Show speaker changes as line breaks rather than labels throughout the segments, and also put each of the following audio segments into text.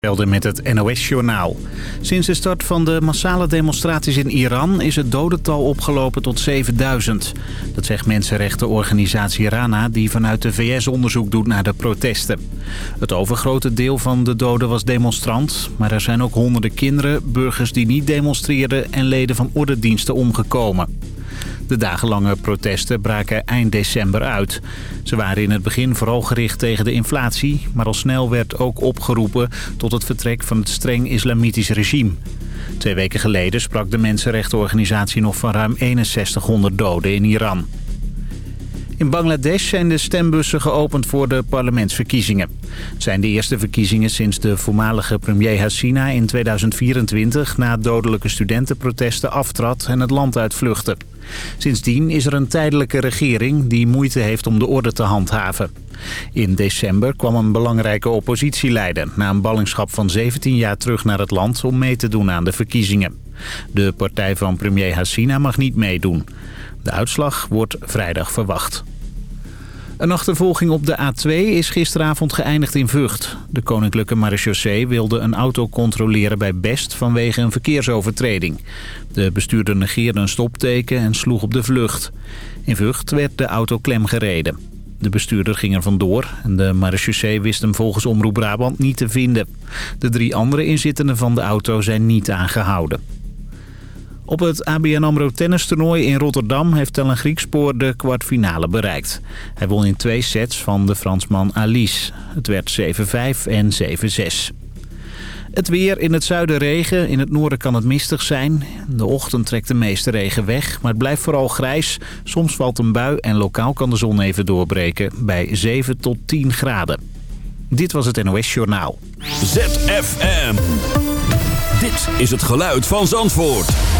met het NOS-journaal. Sinds de start van de massale demonstraties in Iran is het dodental opgelopen tot 7000. Dat zegt mensenrechtenorganisatie RANA die vanuit de VS onderzoek doet naar de protesten. Het overgrote deel van de doden was demonstrant, maar er zijn ook honderden kinderen, burgers die niet demonstreerden en leden van ordendiensten omgekomen. De dagenlange protesten braken eind december uit. Ze waren in het begin vooral gericht tegen de inflatie... maar al snel werd ook opgeroepen tot het vertrek van het streng islamitisch regime. Twee weken geleden sprak de mensenrechtenorganisatie nog van ruim 6100 doden in Iran. In Bangladesh zijn de stembussen geopend voor de parlementsverkiezingen. Het zijn de eerste verkiezingen sinds de voormalige premier Hasina in 2024... na dodelijke studentenprotesten aftrad en het land uitvluchtte. Sindsdien is er een tijdelijke regering die moeite heeft om de orde te handhaven. In december kwam een belangrijke oppositieleider... na een ballingschap van 17 jaar terug naar het land om mee te doen aan de verkiezingen. De partij van premier Hasina mag niet meedoen. De uitslag wordt vrijdag verwacht. Een achtervolging op de A2 is gisteravond geëindigd in Vught. De koninklijke marechaussee wilde een auto controleren bij Best vanwege een verkeersovertreding. De bestuurder negeerde een stopteken en sloeg op de vlucht. In Vught werd de auto klemgereden. De bestuurder ging er vandoor en de marechaussee wist hem volgens Omroep Brabant niet te vinden. De drie andere inzittenden van de auto zijn niet aangehouden. Op het ABN AMRO tennistoernooi in Rotterdam heeft Tellen Griekspoor de kwartfinale bereikt. Hij won in twee sets van de Fransman Alice. Het werd 7-5 en 7-6. Het weer in het zuiden regen, in het noorden kan het mistig zijn. De ochtend trekt de meeste regen weg, maar het blijft vooral grijs. Soms valt een bui en lokaal kan de zon even doorbreken bij 7 tot 10 graden. Dit was het NOS Journaal.
ZFM. Dit is het geluid van Zandvoort.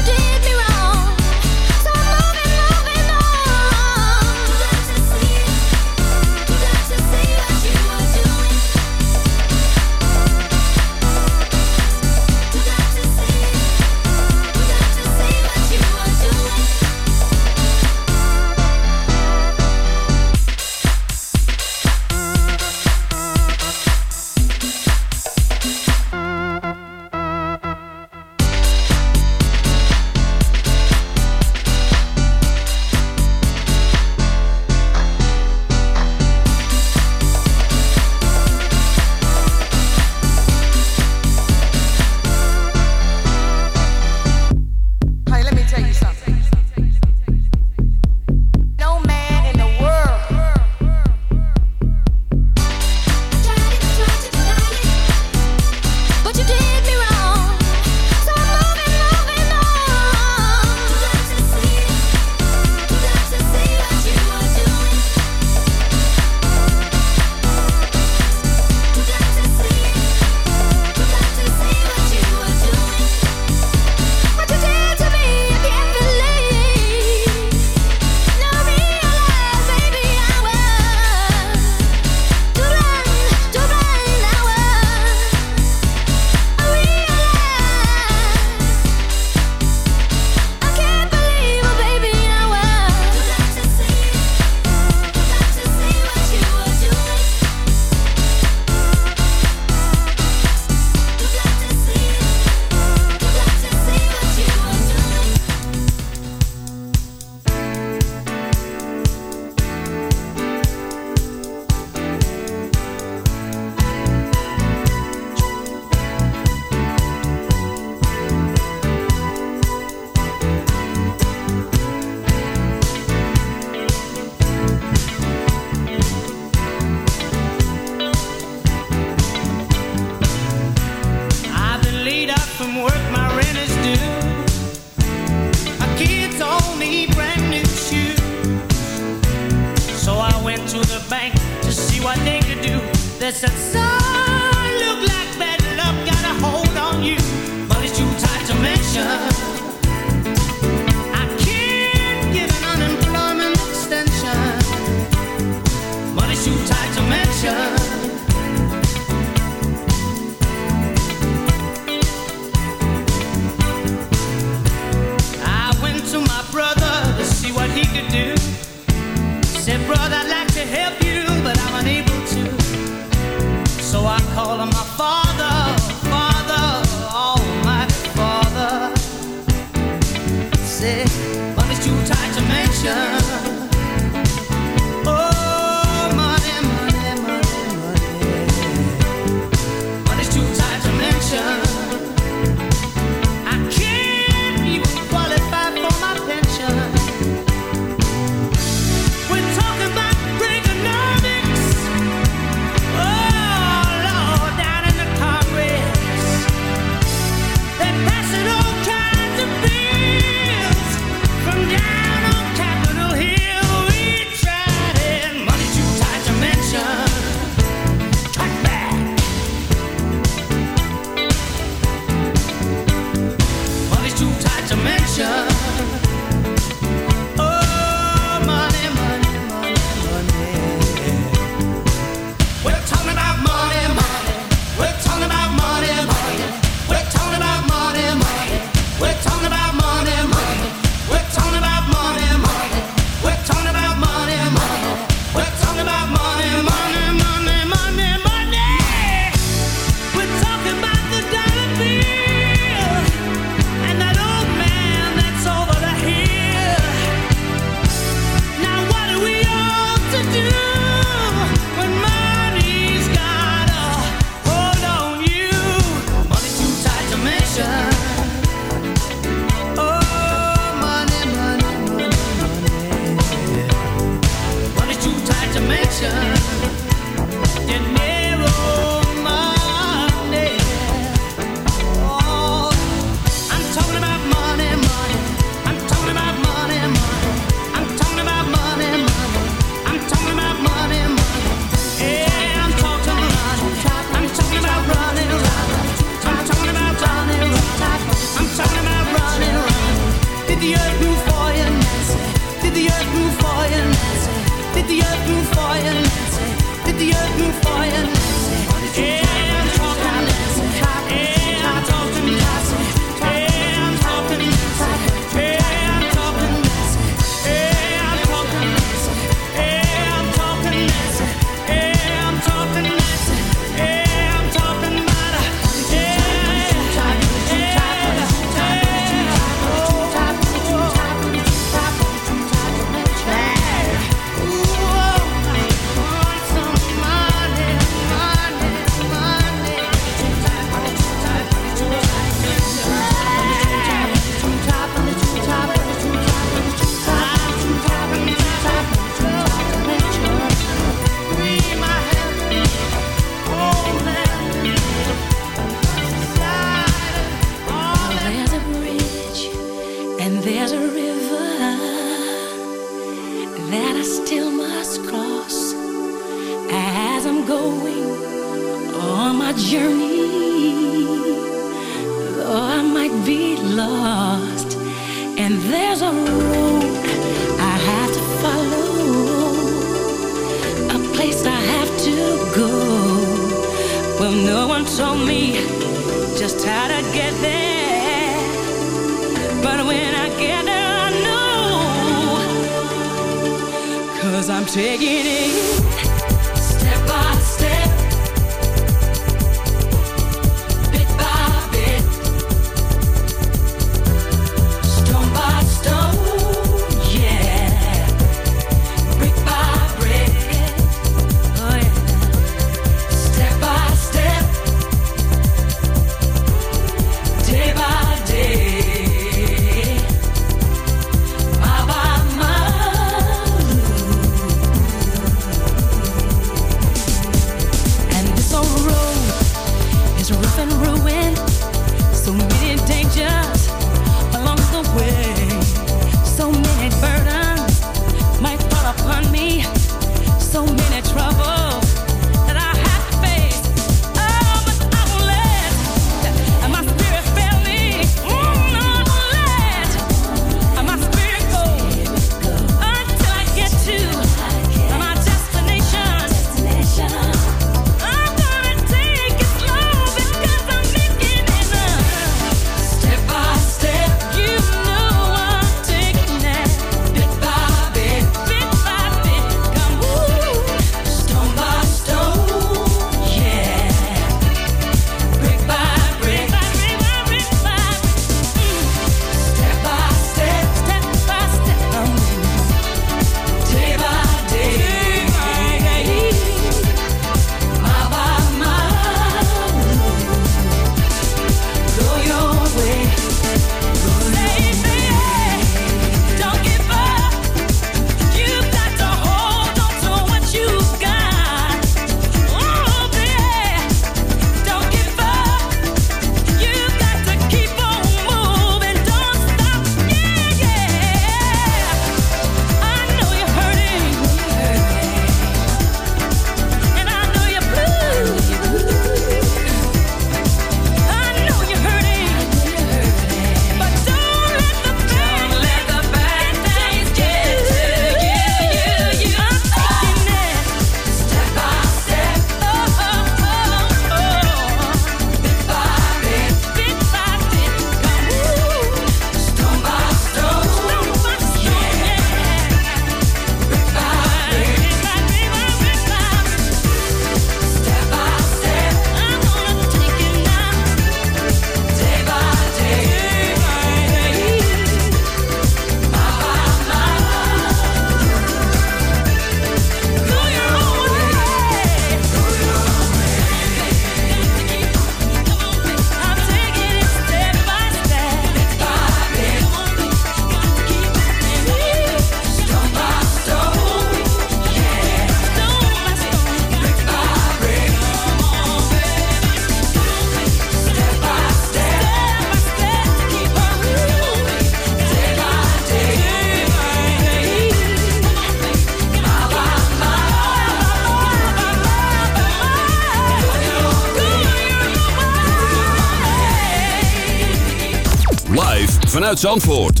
Vanuit Zandvoort.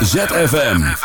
ZFM.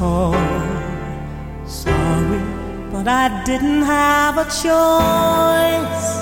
Call. Sorry, but I didn't have a choice.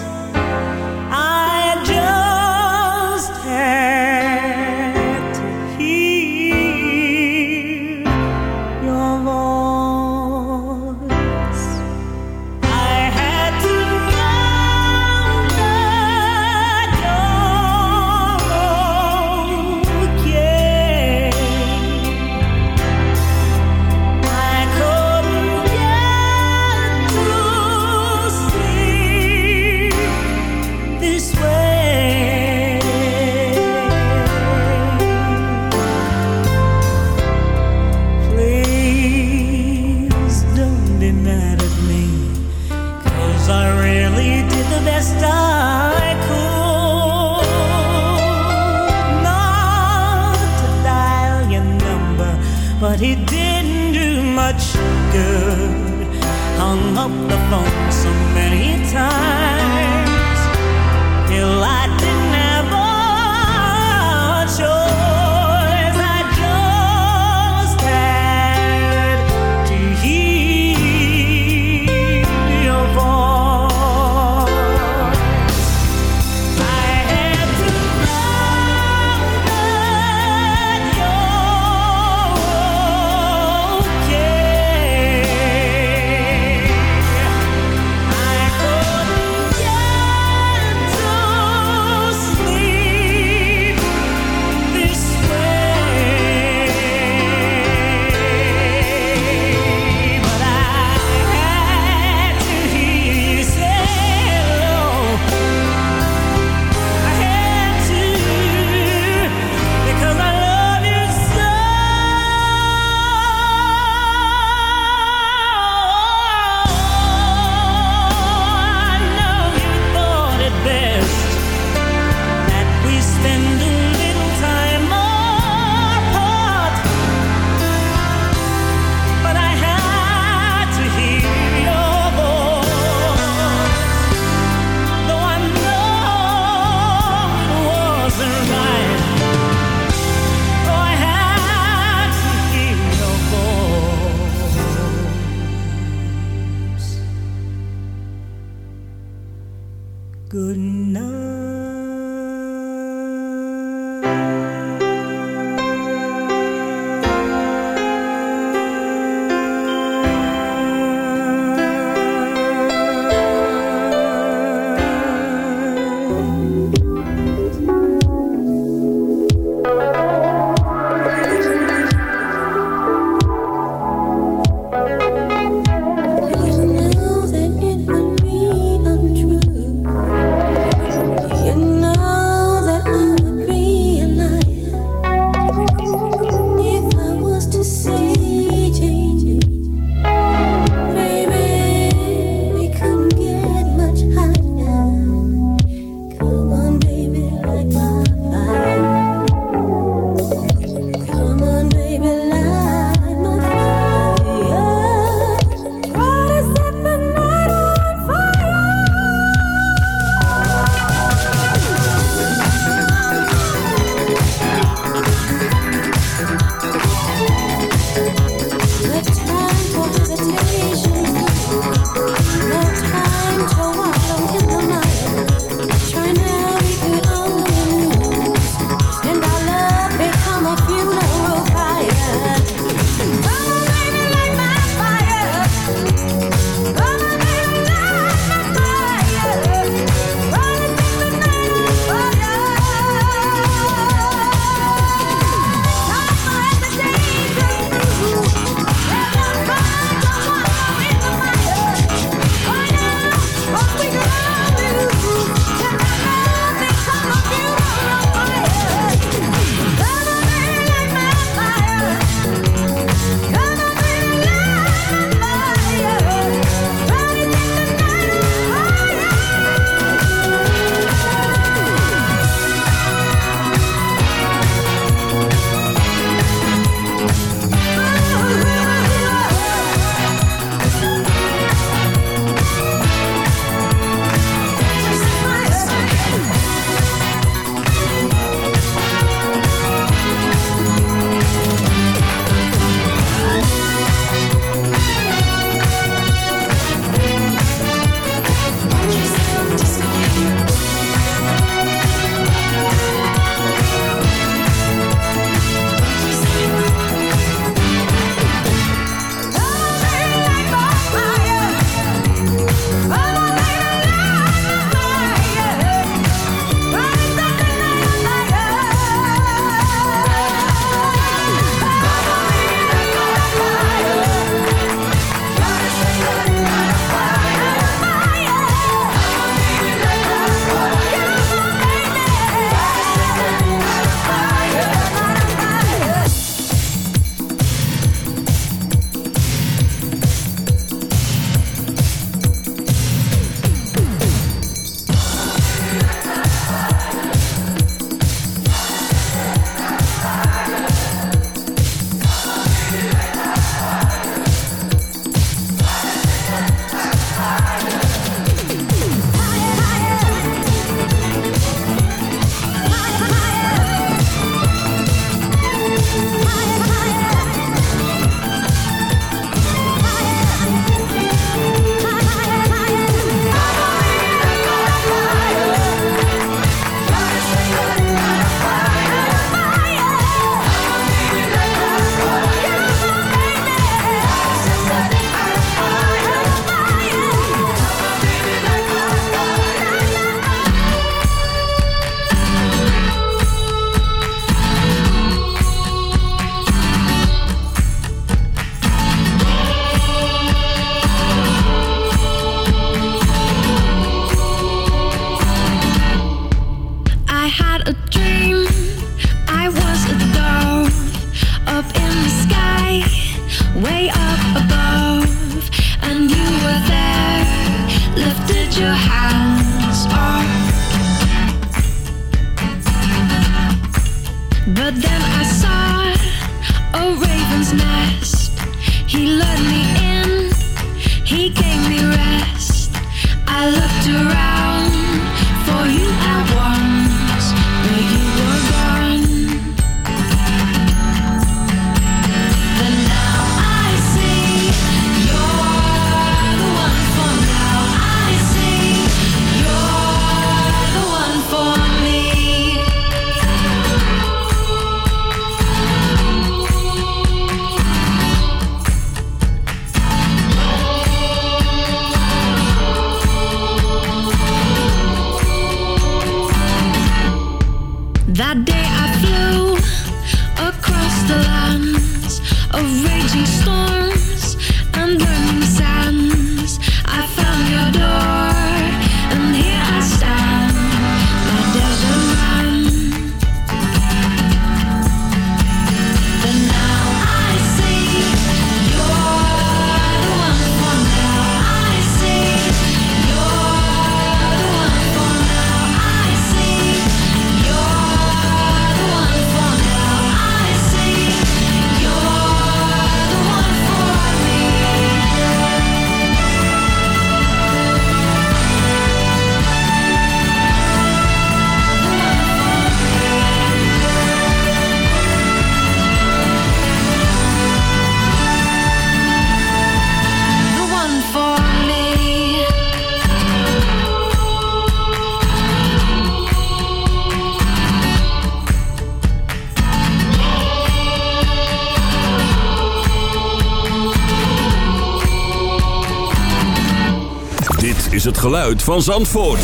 geluid van Zandvoort.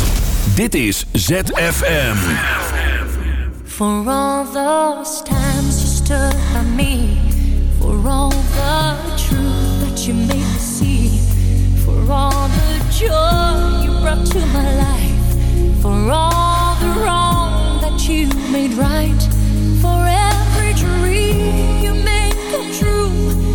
Dit is ZFM.
For all those times you stood by me. For all the truth that you made me see. For all the joy you brought to my life. For all the wrong that you made right. For every dream you made come true.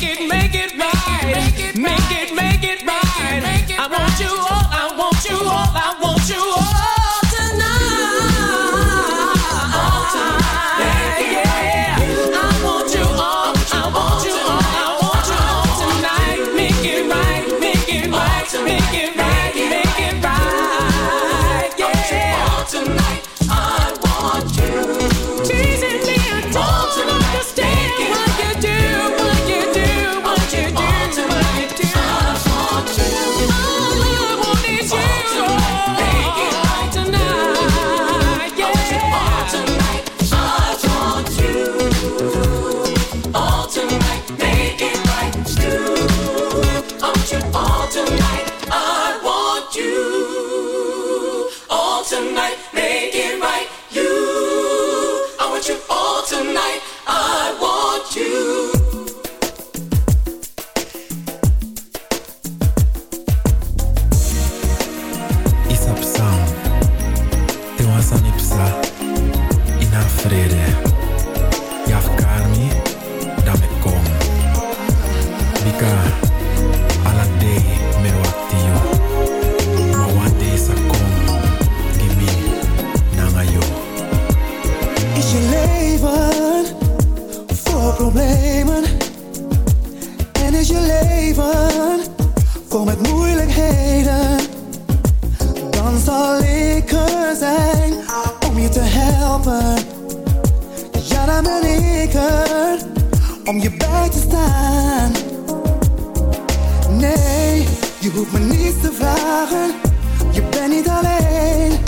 make it, make it right. Make it, make it right.
Je hoeft me niets te vragen, je bent niet alleen.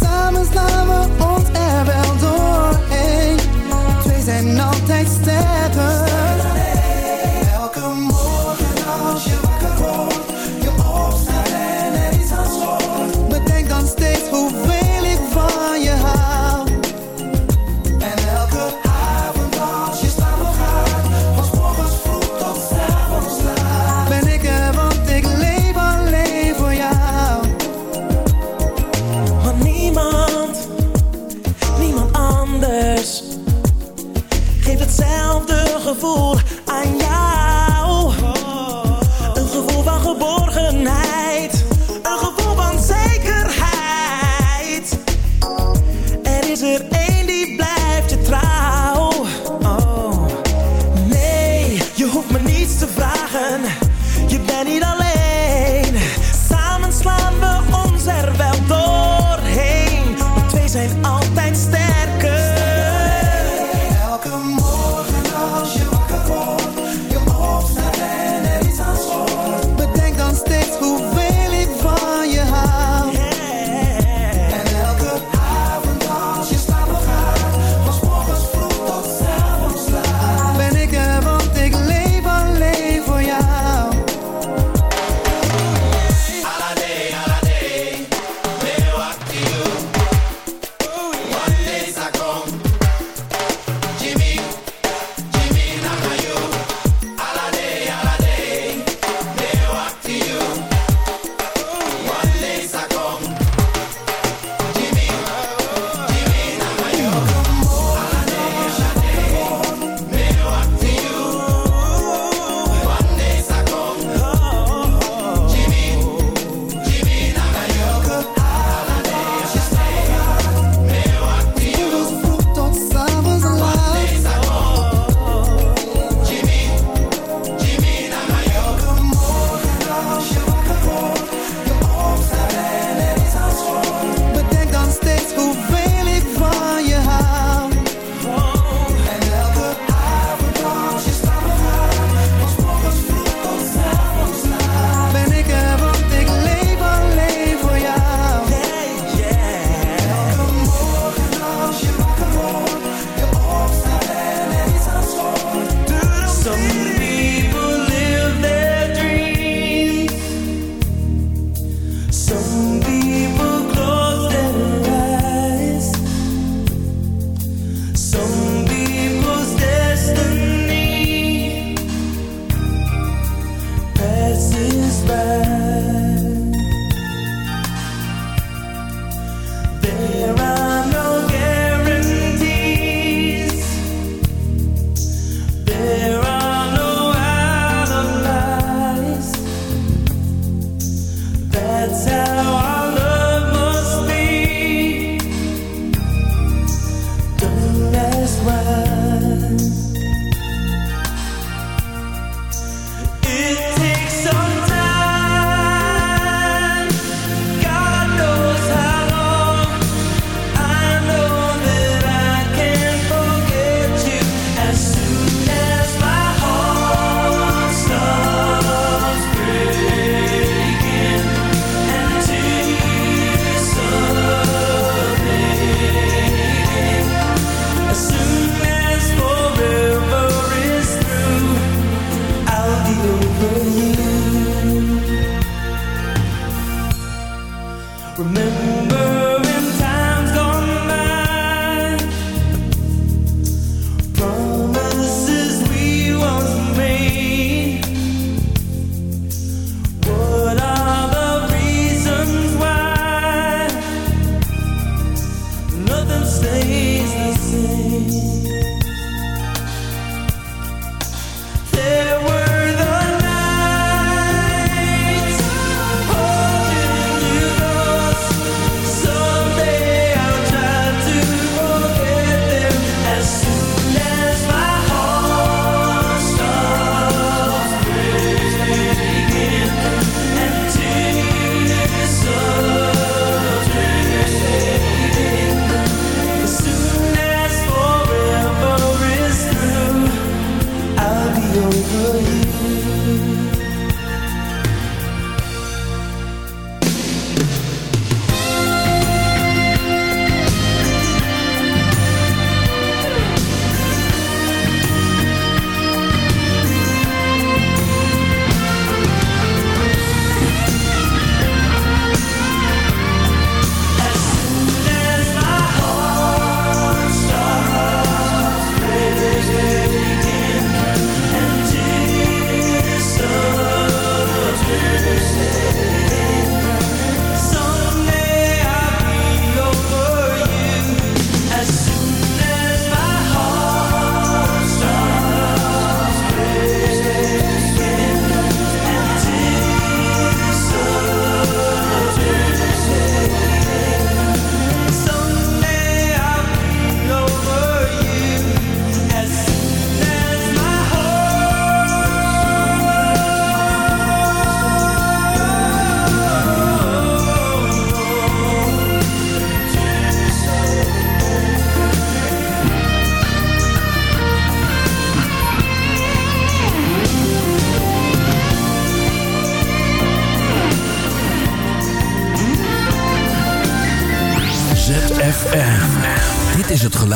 Samen slaan we ons er wel doorheen. Twee zijn altijd sterker.